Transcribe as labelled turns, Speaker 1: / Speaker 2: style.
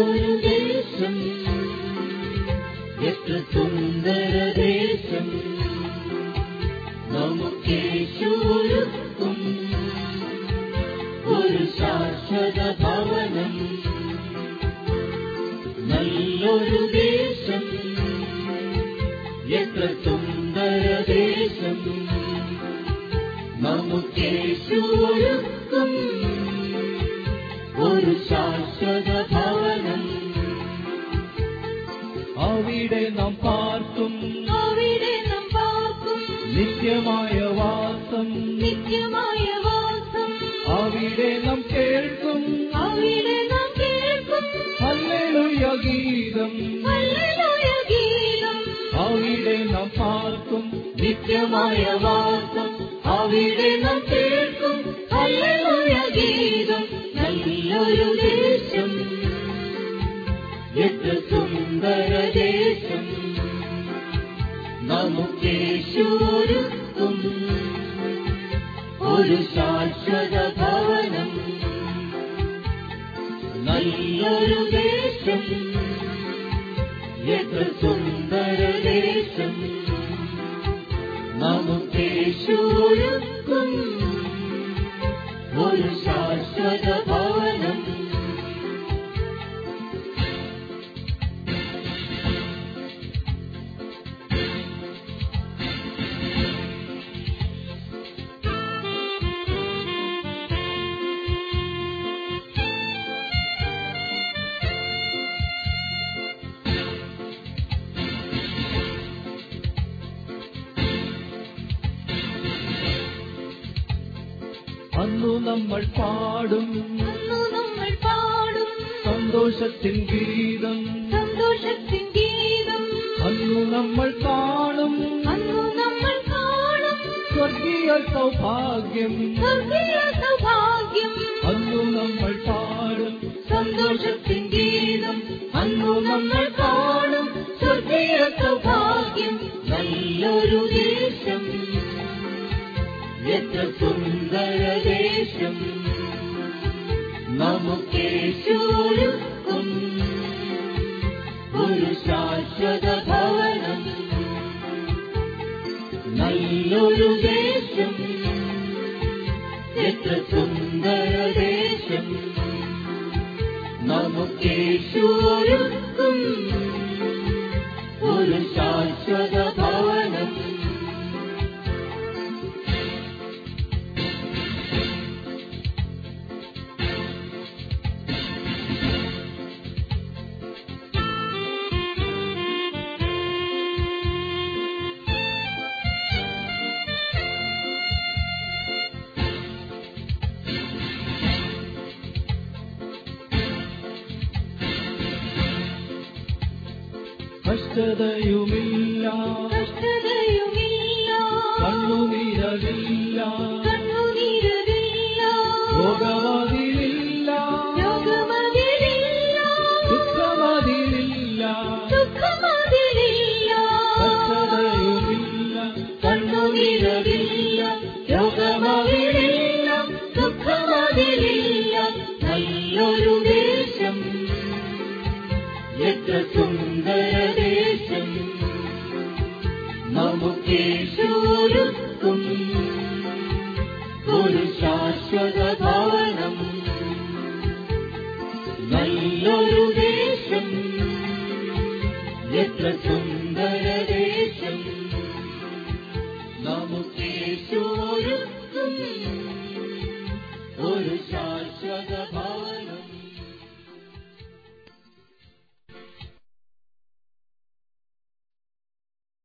Speaker 1: നല്ലൊരു ദേശം എത്ര സുന്ദര ദേശം നമുക്കേശു ഒരുക്കും ഒരു ശാശ്വത ഭവനം നല്ലൊരു ദേശം എത്ര സുന്ദര ദേശം നമുക്കേശു ഒരുക്കും ഒരു ശാശ്വത
Speaker 2: പാർക്കും.
Speaker 3: അവിടെ നാം പാർക്കും.
Speaker 2: നിത്യമായ വാസം.
Speaker 3: നിത്യമായ വാസം.
Speaker 2: അവിടെ നാം കേൾക്കും.
Speaker 3: അവിടെ നാം കേൾക്കും.
Speaker 2: ഹല്ലേലൂയ ഗീതം
Speaker 1: ഒരു ശാശ്വത ഭവനം. നല്ലൊരു ദേശം എത്ര സുന്ദര ദേശം നമുക്കേശു ഒരുക്കും. ഒരു ശാശ്വത ഭവനം.
Speaker 2: അന്നു നമ്മൾ പാടും.
Speaker 3: അന്നു നമ്മൾ പാടും.
Speaker 2: സന്തോഷത്തിൻ ഗീതം.
Speaker 3: സന്തോഷത്തിൻ ഗീതം.
Speaker 2: അന്നു നമ്മൾ കാണും.
Speaker 3: അന്നു നമ്മൾ കാണും.
Speaker 2: സ്വർഗീയ സൗഭാഗ്യം.
Speaker 3: സ്വർഗീയ സൗഭാഗ്യം.
Speaker 2: അന്നു നമ്മൾ പാടും.
Speaker 1: സന്തോഷത്തിൻ ഗീതം. അന്നു നമ്മൾ കാണും. സ്വർഗീയ സൗഭാഗ്യം. നല്ലൊരു ദേശം. എത്ര സുന്ദര ദേശം നമുക്കേശോരുക്കും ഭവനം. നല്ലൊരു ദേശം. എത്ര ദേശം. നമുക്കേശു
Speaker 2: കഷ്ടതയുമില്ല.
Speaker 3: കഷ്ടതയുമില്ല.
Speaker 2: കണ്ണുനീരവില്ല.
Speaker 3: കണ്ണുനീരവില്ല.
Speaker 2: രോഗമതിലില്ല
Speaker 3: രോഗമതിലില്ല
Speaker 2: ദുഃഖമതിലില്ല
Speaker 3: ദുഃഖമതിലില്ല
Speaker 2: കഷ്ടതയുമില്ല.
Speaker 1: കണ്ണുനീരവില്ല. രോഗമതിലില്ല ദുഃഖമതിലില്ല നല്ലൊരു ദേശം. എത്ര ഒരു ശാശ്വത